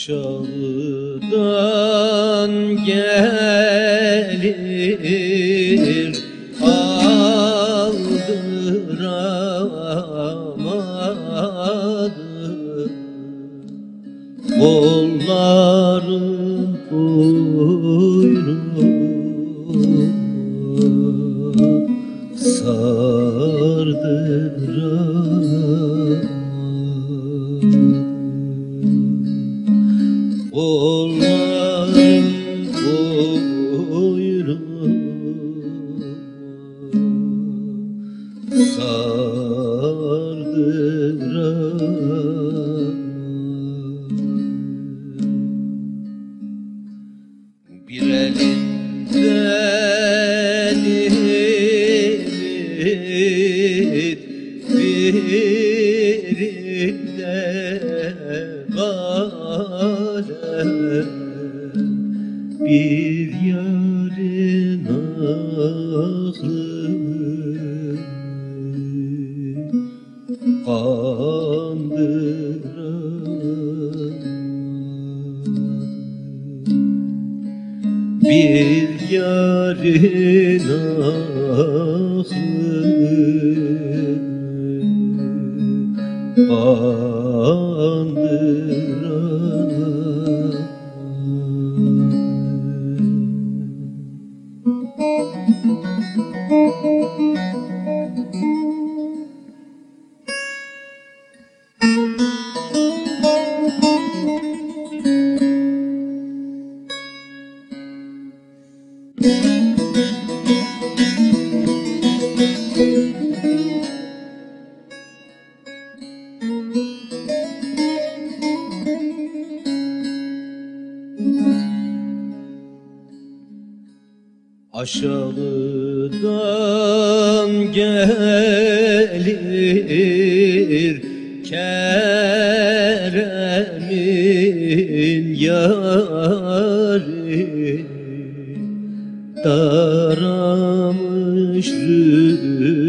Aşağıdan sun. Aşağıdan gel gelir Kerem'in yari Daramış zülfünü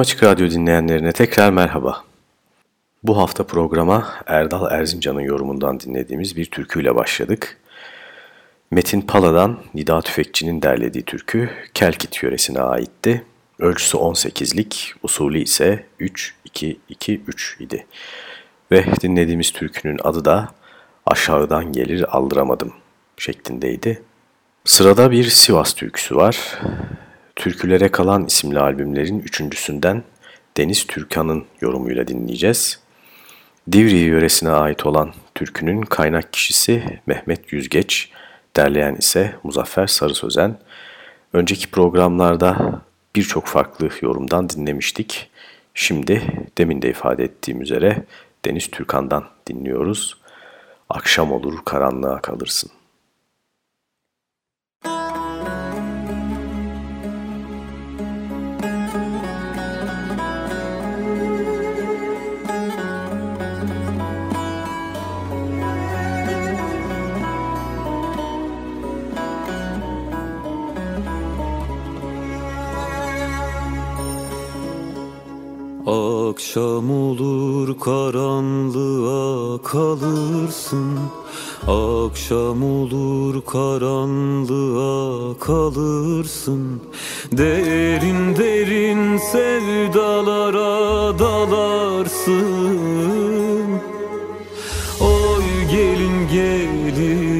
Tüm Açık Radyo dinleyenlerine tekrar merhaba. Bu hafta programa Erdal Erzincan'ın yorumundan dinlediğimiz bir türküyle başladık. Metin Pala'dan Nida Tüfekçi'nin derlediği türkü Kelkit yöresine aitti. Ölçüsü 18'lik, usulü ise 3-2-2-3 idi. Ve dinlediğimiz türkünün adı da Aşağıdan Gelir Aldıramadım şeklindeydi. Sırada bir Sivas türküsü var. Türkülere Kalan isimli albümlerin üçüncüsünden Deniz Türkan'ın yorumuyla dinleyeceğiz. Divriği yöresine ait olan türkünün kaynak kişisi Mehmet Yüzgeç, derleyen ise Muzaffer Sarı Sözen. Önceki programlarda birçok farklı yorumdan dinlemiştik. Şimdi demin de ifade ettiğim üzere Deniz Türkan'dan dinliyoruz. Akşam olur karanlığa kalırsın. Akşam olur karanlığa kalırsın. Akşam olur karanlığa kalırsın. Derin derin sevdalara dalarsın. Oy gelin gelin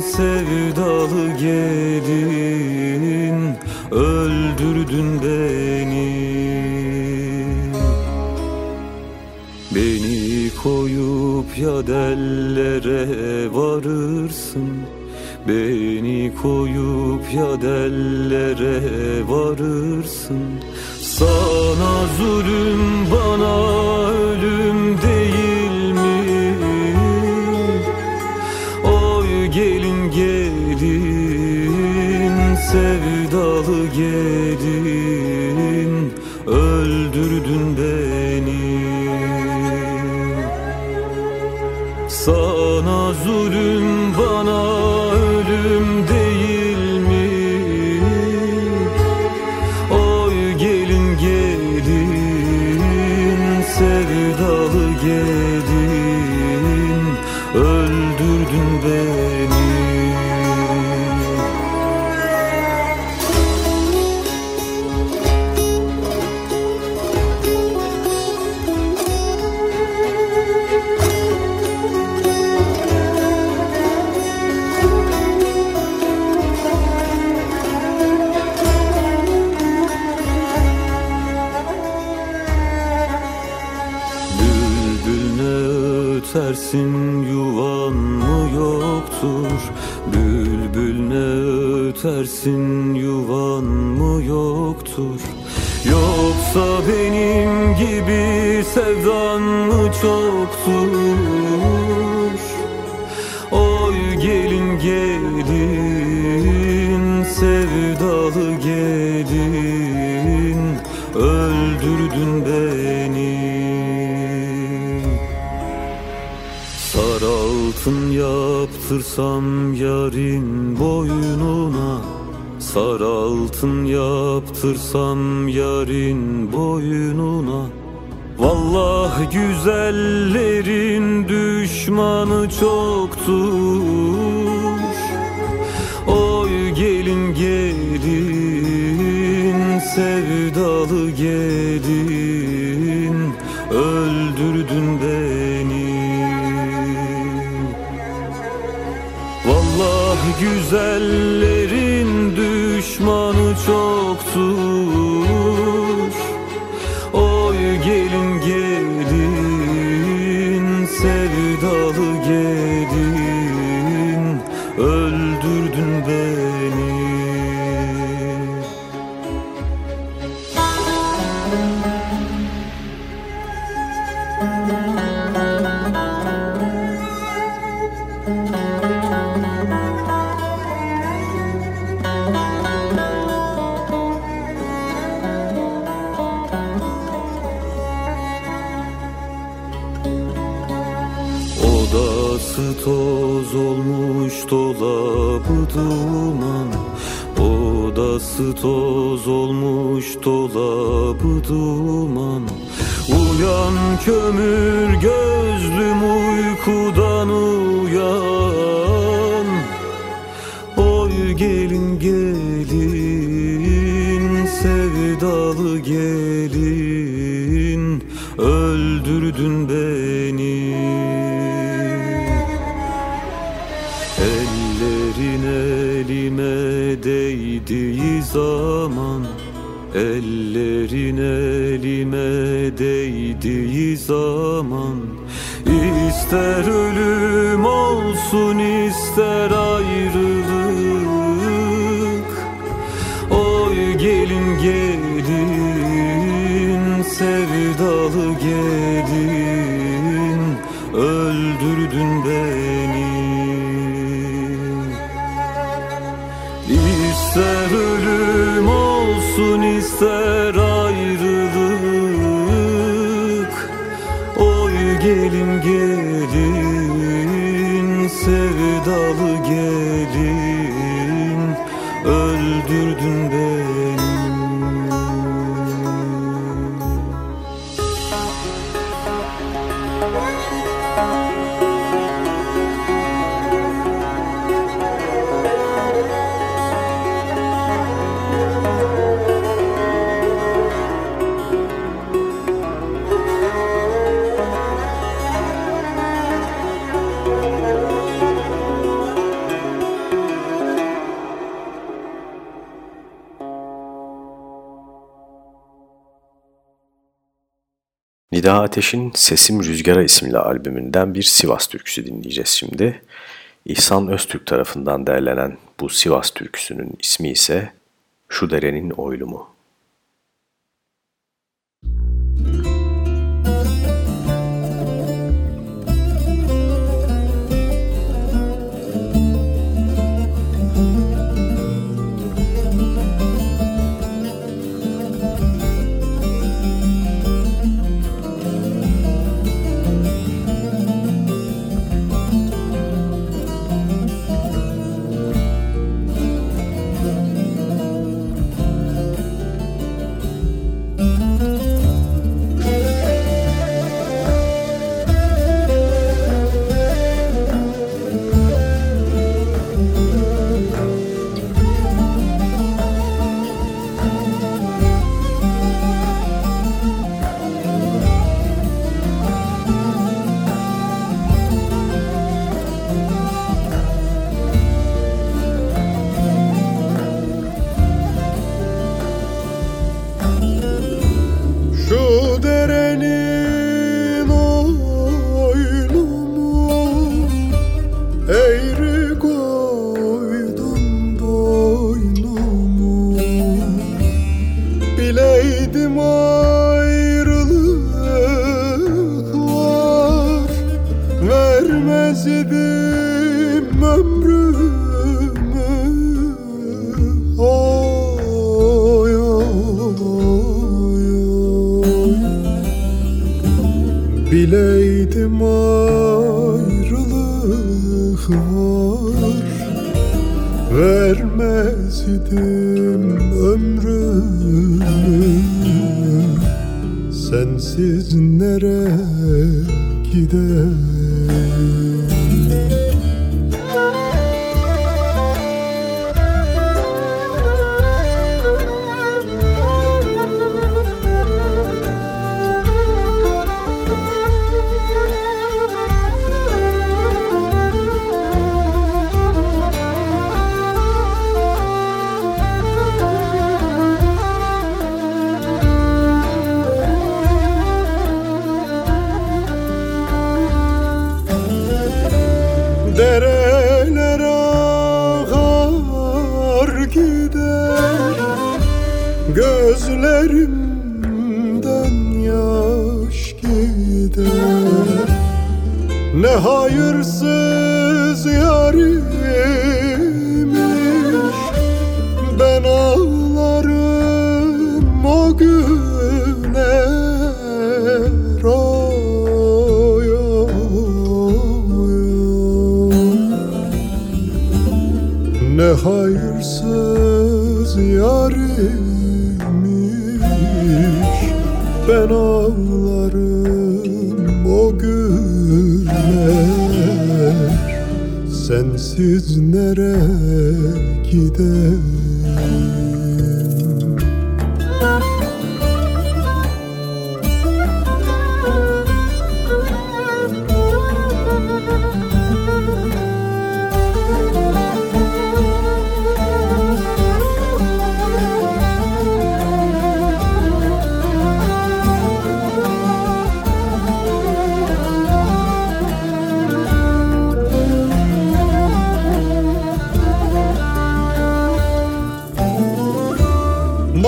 sevdalı gelin. Öldürdün koyup ya dellere varırsın. Beni koyup ya dellere varırsın. Sana zulüm bana boynuna Vallahi güzellerin düşmanı çoktur. Oy gelin gelin sevdalı gelin Öldürdün beni. Vallahi güzellerin düşmanı çoktur Odası toz olmuş dolabı duman. Uyan kömür gözlüm uykudan uyan değdiği zaman Ellerin elime değdiği zaman İster ölüm olsun ister ayrılık. Oy gelin gelin sevdalı gelin. Öldürdün beni İster ölüm olsun ister ayrılık. Oy gelin gelin sevdalı gelin. Öldürdün beni Nida Ateş'in Sesim Rüzgara isimli albümünden bir Sivas türküsü dinleyeceğiz şimdi. İhsan Öztürk tarafından derlenen bu Sivas türküsünün ismi ise Şu Derenin Oylumu.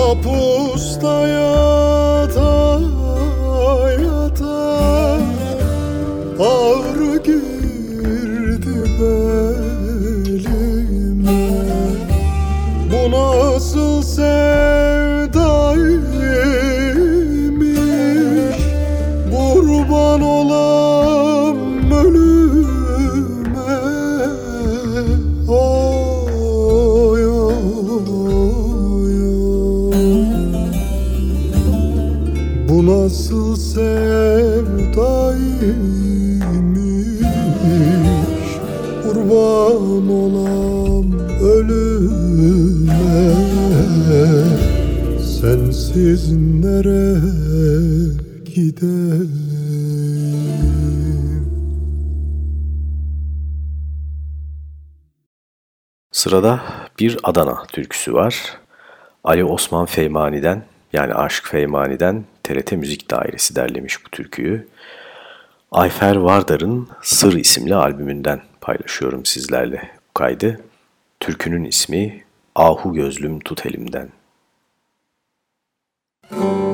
mapustaya sensiz nereye giderim Sırada bir Adana türküsü var. Ali Osman Feymani'den yani Aşk Feymani'den TRT Müzik Dairesi derlemiş bu türküyü. Ayfer Vardar'ın Sır isimli albümünden paylaşıyorum sizlerle bu kaydı. Türkünün ismi Ahu Gözlüm Tut Elimden. Thank you.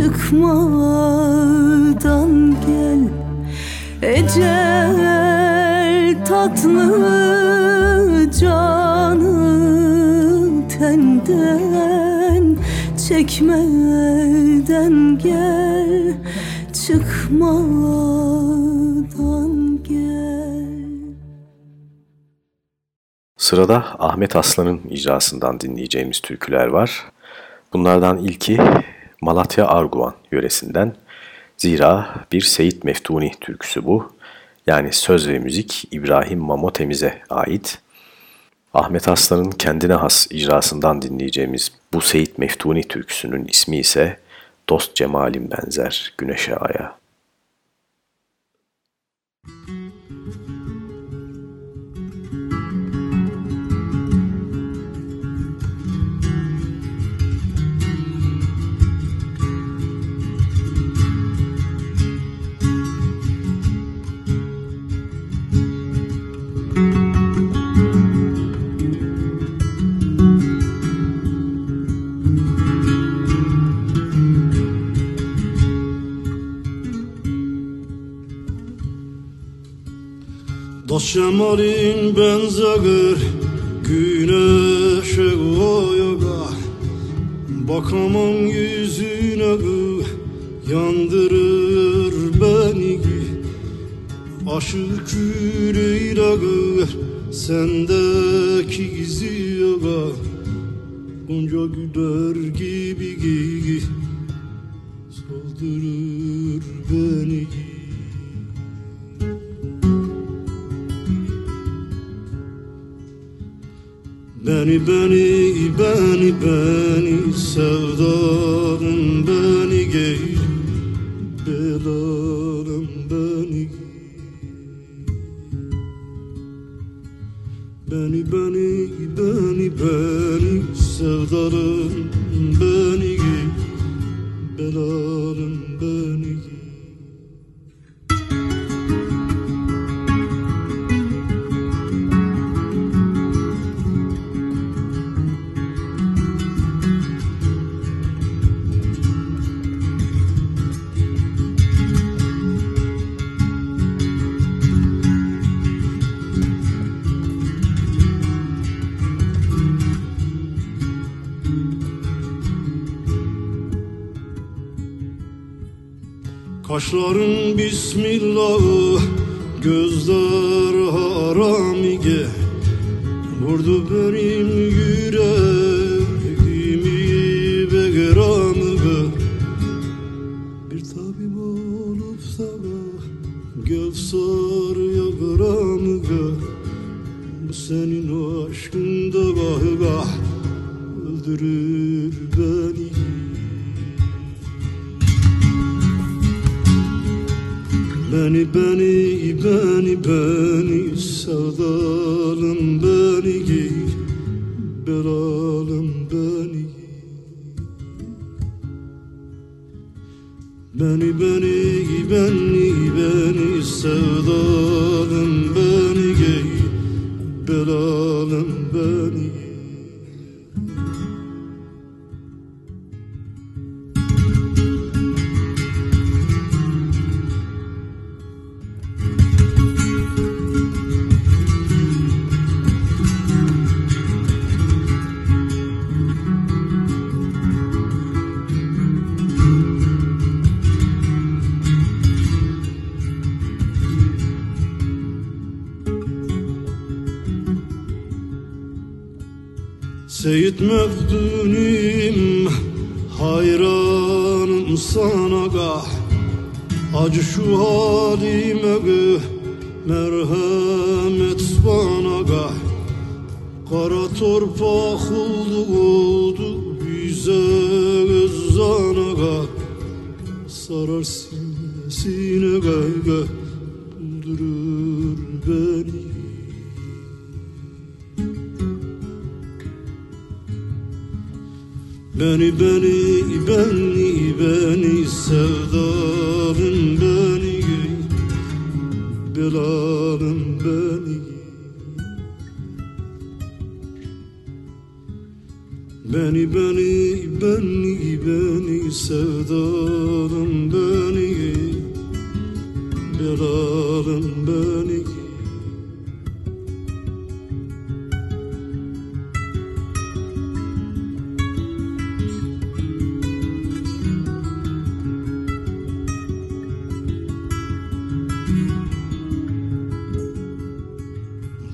Çıkmadan gel. Ecel tatlı canı tenden Çekmeden gel. Çıkmadan gel. Sırada Ahmet Aslan'ın icrasından dinleyeceğimiz türküler var. Bunlardan ilki Malatya Arguvan yöresinden. Zira bir Seyit Meftuni türküsü bu. Yani söz ve müzik İbrahim Mamo Temiz'e ait. Ahmet Aslan'ın kendine has icrasından dinleyeceğimiz bu Seyit Meftuni türküsünün ismi ise Dost Cemalim Benzer Güneşe Aya. Dost Cemal'in benzer güneşe oyaga. Bakamam yüzüne yandırır beni Aşık yüreğine sendeki gizli yoga. Gonca güder gibi soldurur beni Beni beni beni beni sevdalım beni gey. Belalım beni. Beni beni beni beni sevdalım beni gey. Belalım beni Kaşların bismillah Gözler haramige Vurdu benim yüreğimi Beni beni beni beni sevdalım beni giy belalım beni Beni beni beni beni sevdalım beni giy belalım beni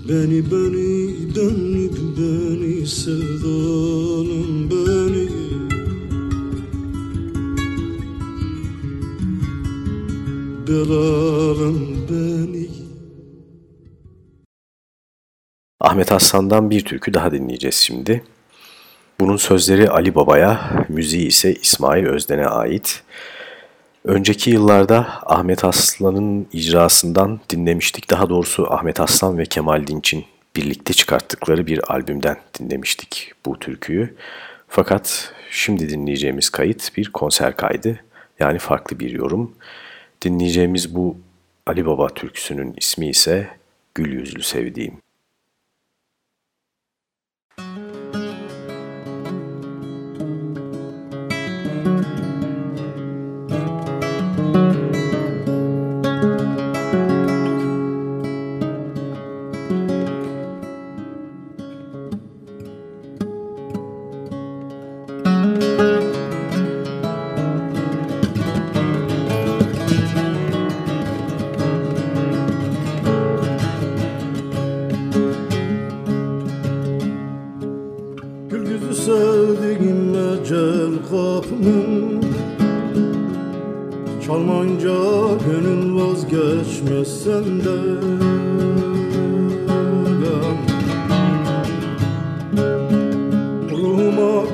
Beni beni beni beni sevdalım beni Belalım beni Ahmet Aslan'dan bir türkü daha dinleyeceğiz şimdi. Bunun sözleri Ali Baba'ya, müziği ise İsmail Özden'e ait. Önceki yıllarda Ahmet Aslan'ın icrasından dinlemiştik. Daha doğrusu Ahmet Aslan ve Kemal Dinç'in birlikte çıkarttıkları bir albümden dinlemiştik bu türküyü. Fakat şimdi dinleyeceğimiz kayıt bir konser kaydı. Yani farklı bir yorum. Dinleyeceğimiz bu Ali Baba türküsünün ismi ise Gül Yüzlü Sevdiğim.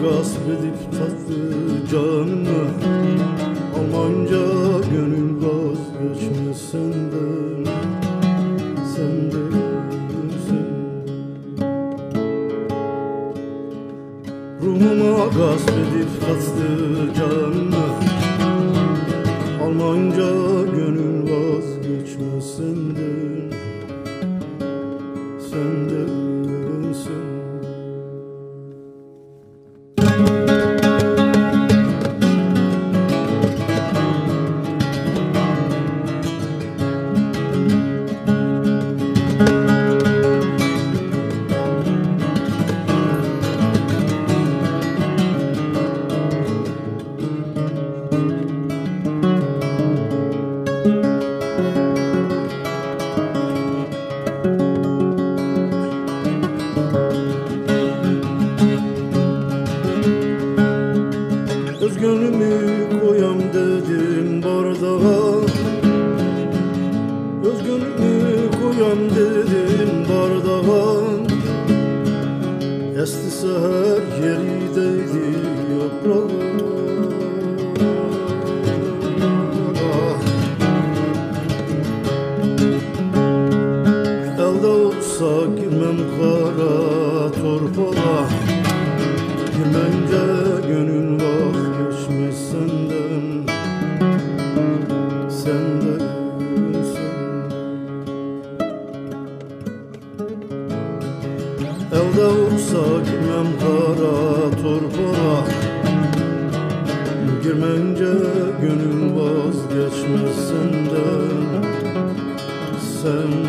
Ruhuma gasp edip tatlı canımı Elde olsa girmem kara torpağa Girmence gönül vazgeçmez Senden. Sen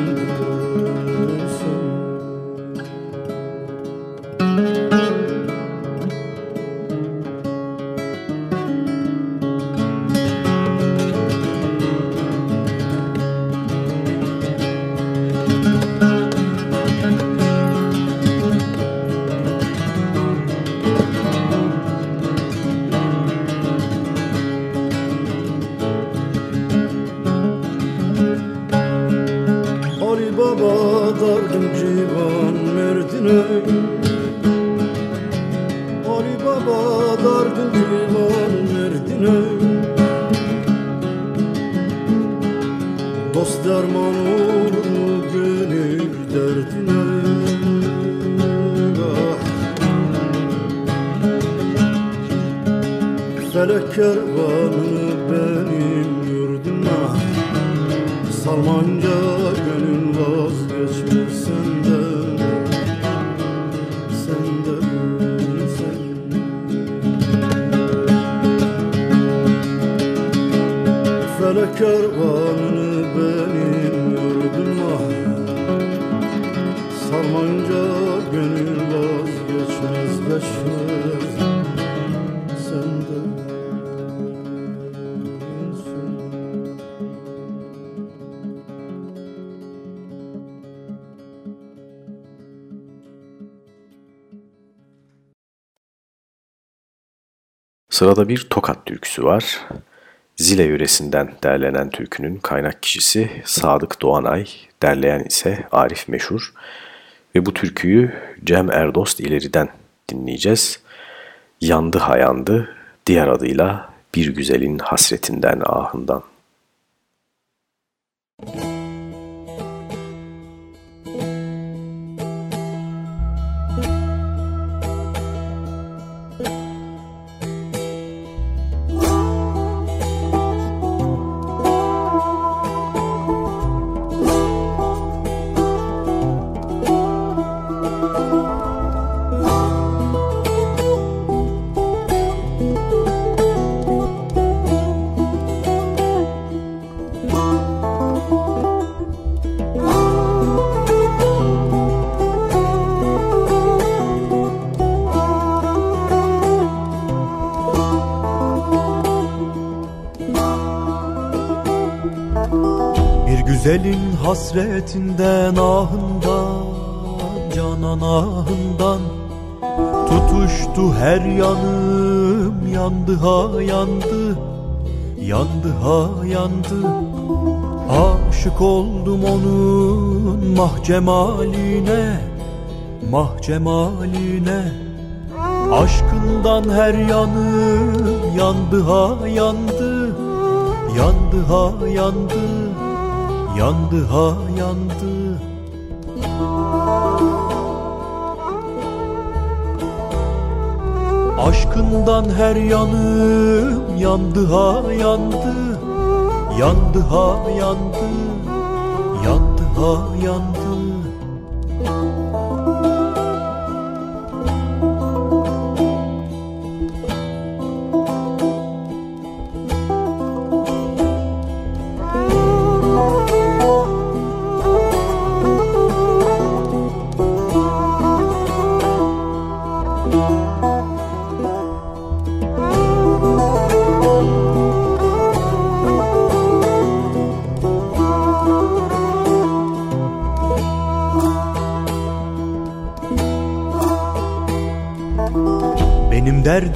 Sırada bir Tokat türküsü var. Zile yöresinden derlenen türkünün kaynak kişisi Sadık Doğanay, derleyen ise Arif Meşhur. Ve bu türküyü Cem Erdost ileriden dinleyeceğiz. Yandı hayandı, diğer adıyla Bir Güzelin Hasretinden Ahından. Aşık oldum onun mah cemaline Mah cemaline Aşkından her yanım Yandı ha yandı Yandı ha yandı Yandı ha yandı. Aşkından her yanım yandı ha yandı Yandı ha yandı Yandı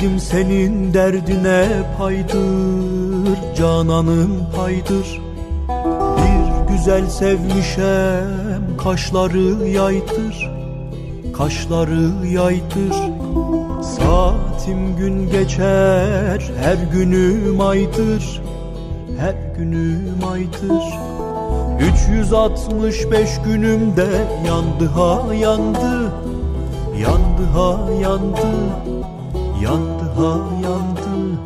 derdim senin derdine paydır Cananım paydır? Bir güzel sevmişem Kaşları yaydır Kaşları yaydır Saatim gün geçer Her günüm aydır Her günüm aydır 365 günümde yandı ha yandı Yandı ha yandı Yandı ha yandı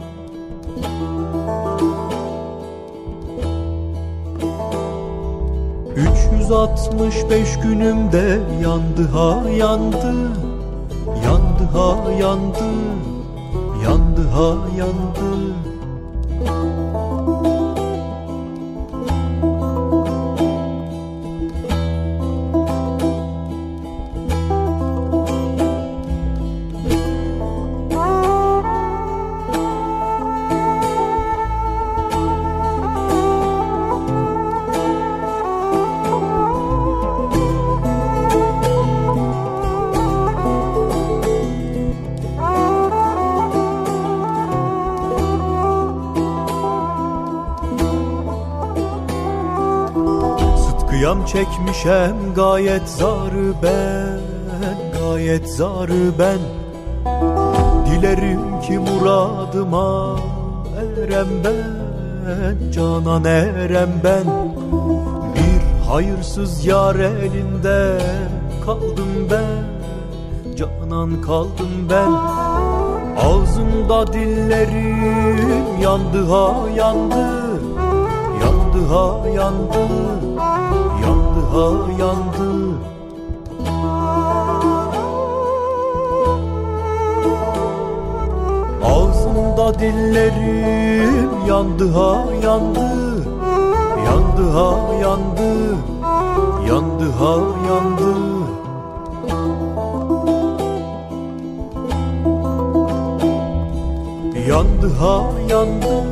365 günümde yandı ha yandı. Yandı ha yandı. Yandı ha yandı çekmişem gayet zarı ben Gayet zarı ben. Dilerim ki muradıma erem ben Canan erem ben. Bir hayırsız yar elinde kaldım ben Canan kaldım ben. Ağzımda dillerim yandı ha yandı Yandı ha yandı Yandı ha yandı. Ağzımda dillerim yandı ha yandı. Yandı ha yandı. Yandı ha yandı. Yandı ha yandı.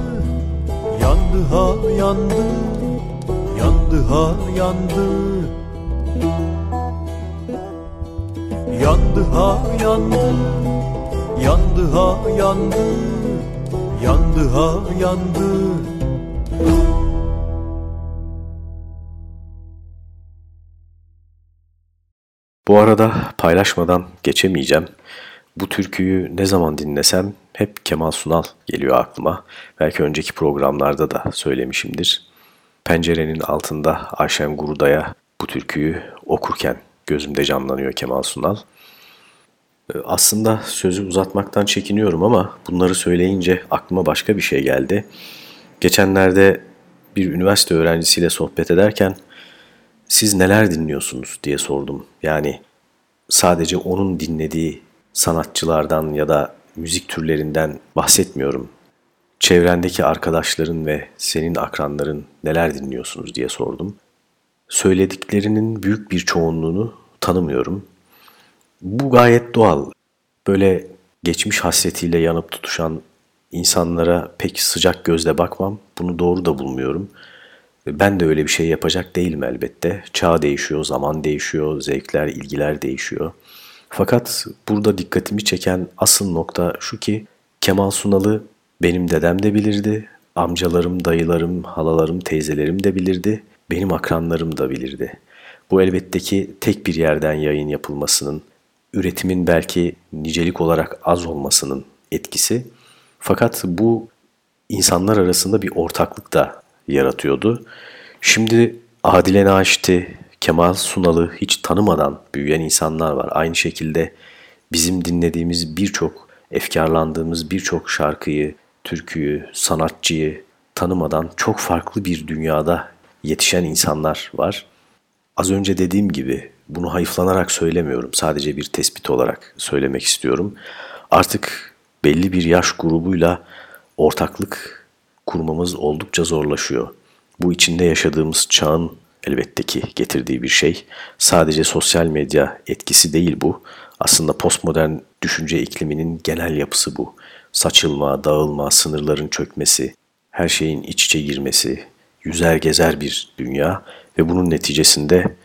Yandı ha yandı Yandı ha yandı Yandı ha yandı Yandı ha yandı Yandı ha yandı Bu arada paylaşmadan geçemeyeceğim. Bu türküyü ne zaman dinlesem hep Kemal Sunal geliyor aklıma. Belki önceki programlarda da söylemişimdir. Pencerenin altında Ayşen Guruday'a bu türküyü okurken gözümde canlanıyor Kemal Sunal. Ee, aslında sözü uzatmaktan çekiniyorum ama bunları söyleyince aklıma başka bir şey geldi. Geçenlerde bir üniversite öğrencisiyle sohbet ederken siz neler dinliyorsunuz diye sordum. Yani sadece onun dinlediği sanatçılardan ya da müzik türlerinden bahsetmiyorum. Çevrendeki arkadaşların ve senin akranların neler dinliyorsunuz diye sordum. Söylediklerinin büyük bir çoğunluğunu tanımıyorum. Bu gayet doğal. Böyle geçmiş hasretiyle yanıp tutuşan insanlara pek sıcak gözle bakmam. Bunu doğru da bulmuyorum. Ben de öyle bir şey yapacak değilim elbette. Çağ değişiyor, zaman değişiyor, zevkler, ilgiler değişiyor. Fakat burada dikkatimi çeken asıl nokta şu ki Kemal Sunal'ı benim dedem de bilirdi, amcalarım, dayılarım, halalarım, teyzelerim de bilirdi, benim akranlarım da bilirdi. Bu elbette ki tek bir yerden yayın yapılmasının, üretimin belki nicelik olarak az olmasının etkisi. Fakat bu insanlar arasında bir ortaklık da yaratıyordu. Şimdi Adile Naşit'i, Kemal Sunal'ı hiç tanımadan büyüyen insanlar var. Aynı şekilde bizim dinlediğimiz birçok, efkarlandığımız birçok şarkıyı, türküyü, sanatçıyı tanımadan çok farklı bir dünyada yetişen insanlar var. Az önce dediğim gibi bunu hayıflanarak söylemiyorum. Sadece bir tespit olarak söylemek istiyorum. Artık belli bir yaş grubuyla ortaklık kurmamız oldukça zorlaşıyor. Bu içinde yaşadığımız çağın elbette ki getirdiği bir şey. Sadece sosyal medya etkisi değil bu. Aslında postmodern düşünce ikliminin genel yapısı bu. Saçılma, dağılma, sınırların çökmesi, her şeyin iç içe girmesi, yüzer gezer bir dünya ve bunun neticesinde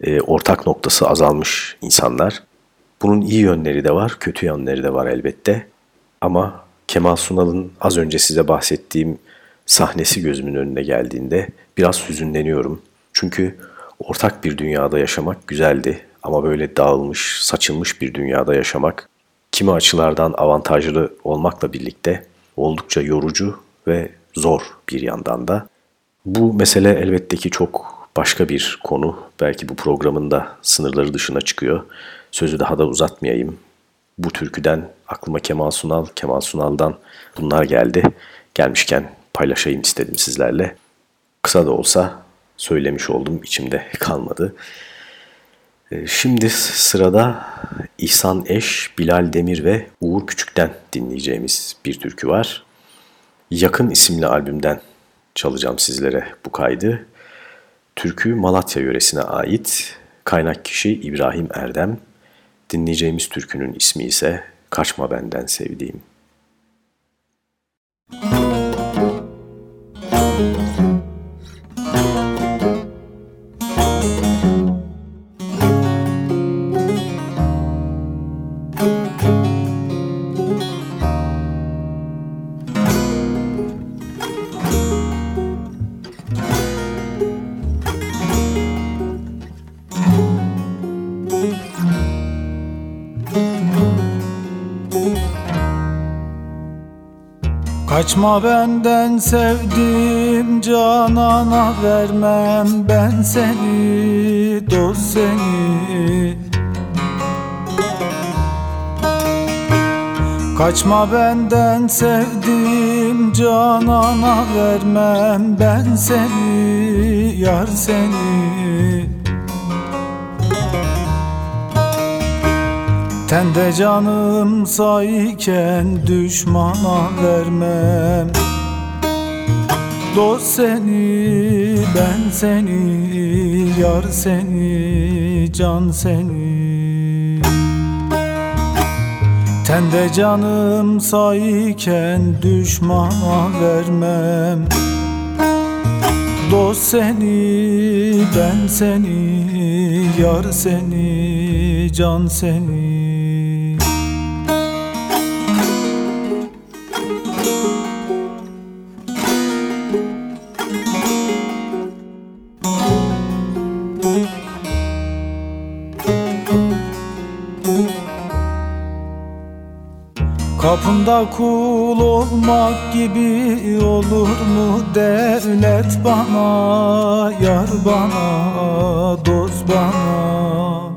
e, ortak noktası azalmış insanlar. Bunun iyi yönleri de var, kötü yönleri de var elbette. Ama Kemal Sunal'ın az önce size bahsettiğim sahnesi gözümün önüne geldiğinde biraz hüzünleniyorum. Çünkü ortak bir dünyada yaşamak güzeldi ama böyle dağılmış, saçılmış bir dünyada yaşamak kimi açılardan avantajlı olmakla birlikte oldukça yorucu ve zor bir yandan da. Bu mesele elbette ki çok başka bir konu. Belki bu programın da sınırları dışına çıkıyor. Sözü daha da uzatmayayım. Bu türküden aklıma Kemal Sunal, Kemal Sunal'dan bunlar geldi. Gelmişken paylaşayım istedim sizlerle. Kısa da olsa söylemiş oldum, içimde kalmadı. Ee, şimdi sırada İhsan Eş, Bilal Demir ve Uğur Küçük'ten dinleyeceğimiz bir türkü var. Yakın isimli albümden çalacağım sizlere bu kaydı. Türkü Malatya yöresine ait. Kaynak kişi İbrahim Erdem. Dinleyeceğimiz türkünün ismi ise Kaçma Benden Sevdiğim. Kaçma benden sevdim canana vermem ben seni dost seni. Kaçma benden sevdim canana vermem ben seni yar seni Tende canım sayken düşmana vermem. Dost seni, ben seni, yar seni, can seni. Tende canım sayken düşmana vermem. Dost seni, ben seni, yar seni, can seni Kapında kul olmak gibi olur mu? Devlet bana Yar bana, dost bana.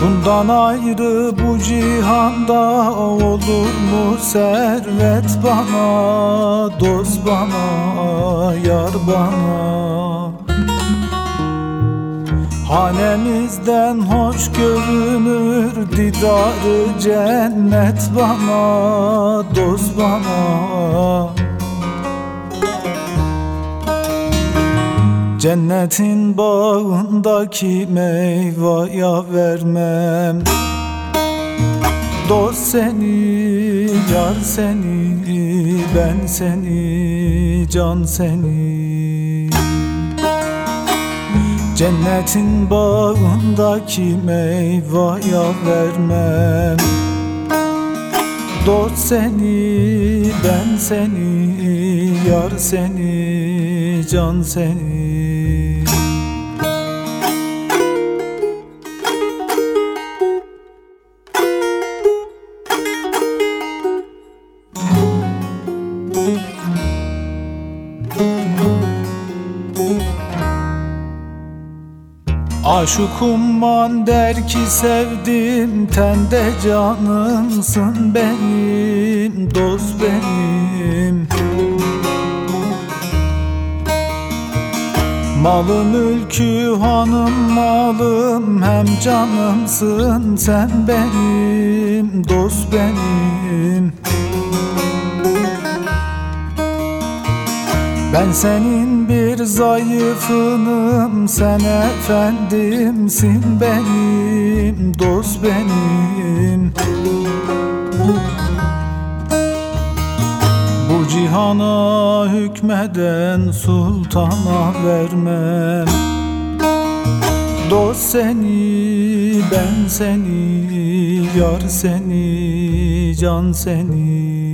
Bundan ayrı bu cihanda olur mu? Servet bana Dost bana, yar bana Hanemizden hoş görünür didarı cennet bana Dost bana. Cennetin bağındaki meyvaya vermem. Dost seni, yar seni, ben seni, can seni Cennetin bağındaki meyvaya vermem. Dost seni, ben seni, yar seni, can seni Aşukum der ki sevdim tende canımsın benim dost benim. Malı mülkü hanım malım hem canımsın sen benim dost benim. Ben senin bir zayıfınım Sen efendimsin benim Dost benim. Bu cihana hükmeden sultana vermem. Dost seni, ben seni, yar seni, can seni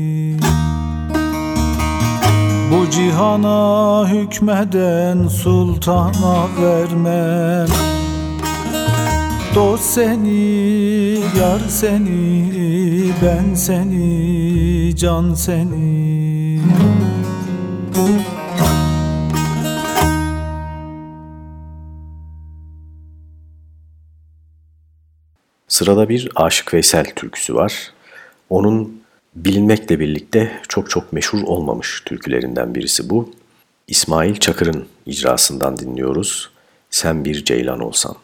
Bu cihana hükmeden sultana vermem Dost seni, yar seni, ben seni, can seni Sırada bir Aşık Veysel türküsü var. Onun bilinmekle birlikte çok çok meşhur olmamış türkülerinden birisi bu. İsmail Çakır'ın icrasından dinliyoruz. Sen bir ceylan olsan.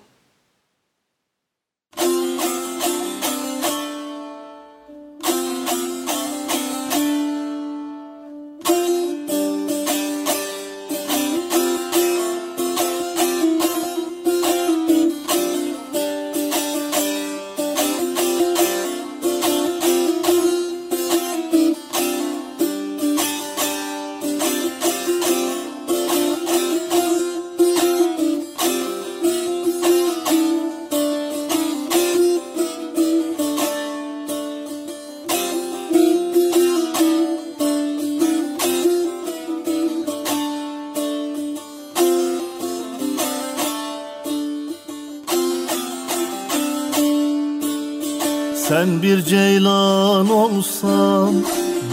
Sen bir ceylan olsan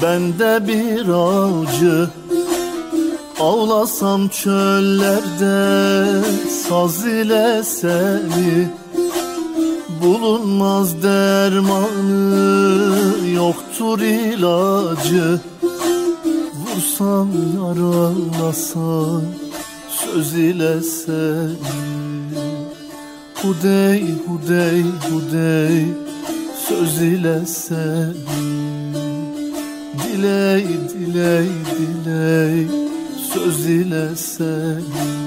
ben de bir avcı. Avlasam çöllerde saz ile seni. Bulunmaz dermanı yoktur ilacı. Vursan yaralasan söz ile seni. Hudey hudey hudey söz ile seni Diley diley diley söz ile seni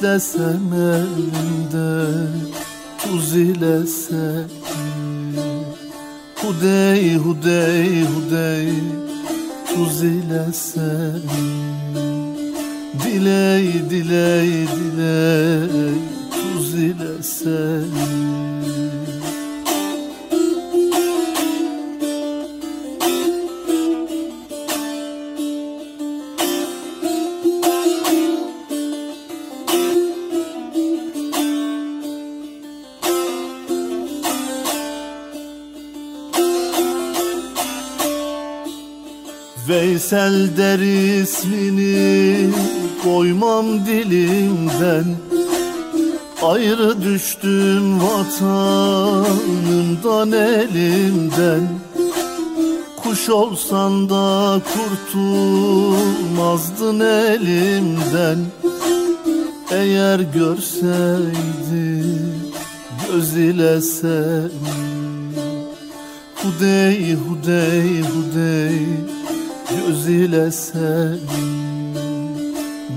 Seslesem elimde tuz ile seni Hudey hudey hudey tuz ile seni Diley diley diley tuz ile seni Veysel der ismini koymam dilimden Ayrı düştüm vatanımdan elimden Kuş olsan da kurtulmazdın elimden. Eğer görseydin göz ile seni. Hudey hudey hudey seni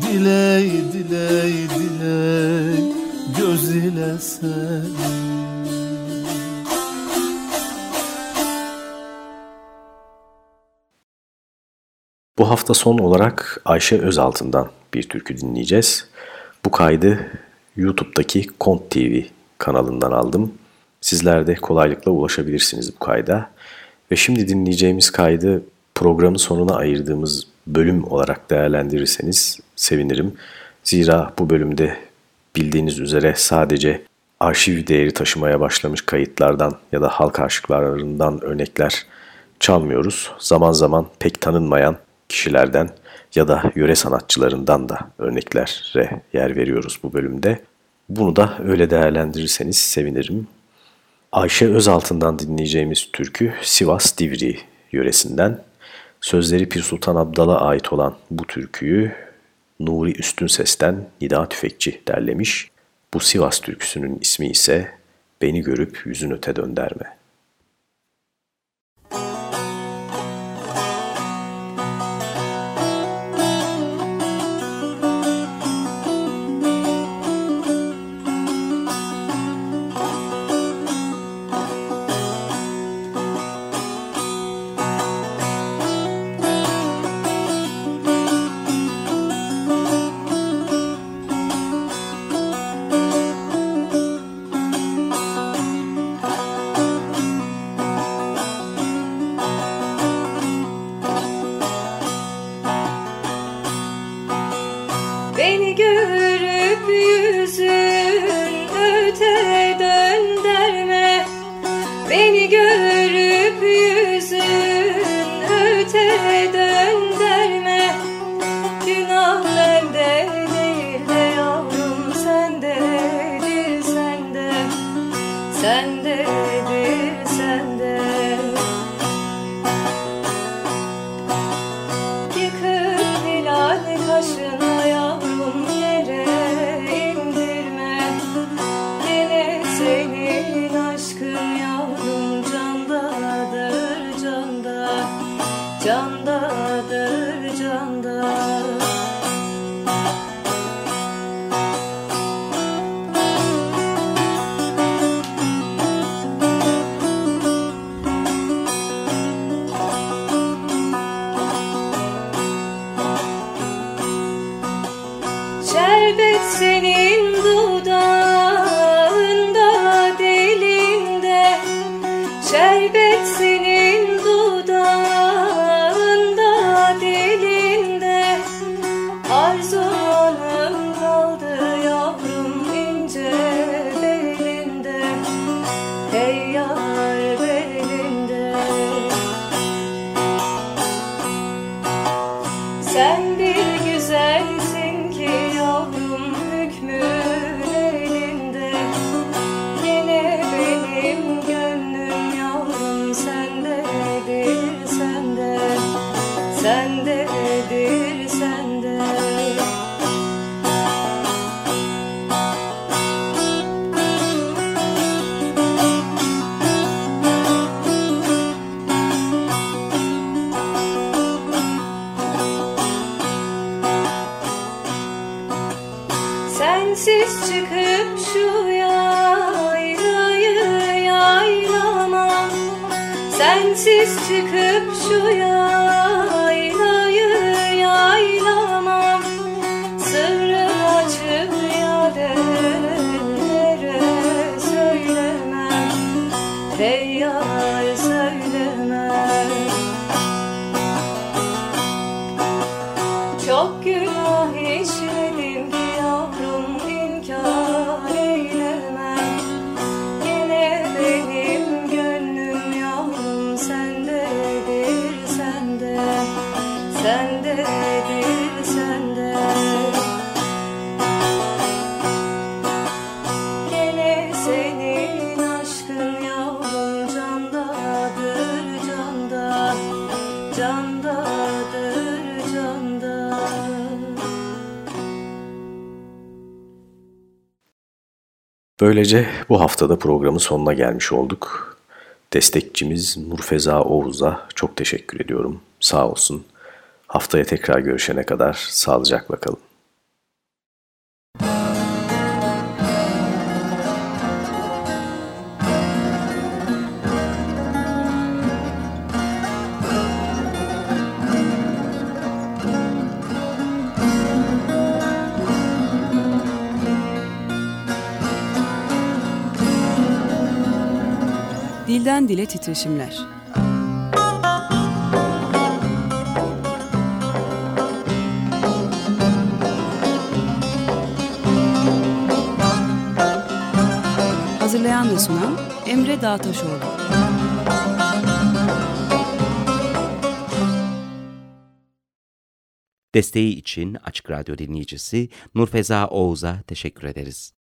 Diley diley diley göz Bu hafta son olarak Ayşe Özaltın'dan bir türkü dinleyeceğiz. Bu kaydı YouTube'daki Kont TV kanalından aldım. Sizler de kolaylıkla ulaşabilirsiniz bu kayda. Ve şimdi dinleyeceğimiz kaydı programın sonuna ayırdığımız bölüm olarak değerlendirirseniz sevinirim. Zira bu bölümde bildiğiniz üzere sadece arşiv değeri taşımaya başlamış kayıtlardan ya da halk aşıklarından örnekler çalmıyoruz. Zaman zaman pek tanınmayan kişilerden ya da yöre sanatçılarından da örneklere yer veriyoruz bu bölümde. Bunu da öyle değerlendirirseniz sevinirim. Ayşe Özaltın'dan dinleyeceğimiz türkü Sivas Divri yöresinden. Sözleri Pir Sultan Abdal'a ait olan bu türküyü Nuri Üstün Ses'ten Nida Tüfekçi derlemiş. Bu Sivas türküsünün ismi ise Beni Görüp Yüzün Öte Dönderme. 想的 vocês. Böylece bu haftada programın sonuna gelmiş olduk. Destekçimiz Nurfeza Oğuz'a çok teşekkür ediyorum. Sağ olsun. Haftaya tekrar görüşene kadar sağlıcakla kalın. Dilden dile titreşimler. Hazırlayan ve sunan Emre Dağtaşoğlu. Desteği için Açık Radyo dinleyicisi Nurfeza Oğuz'a teşekkür ederiz.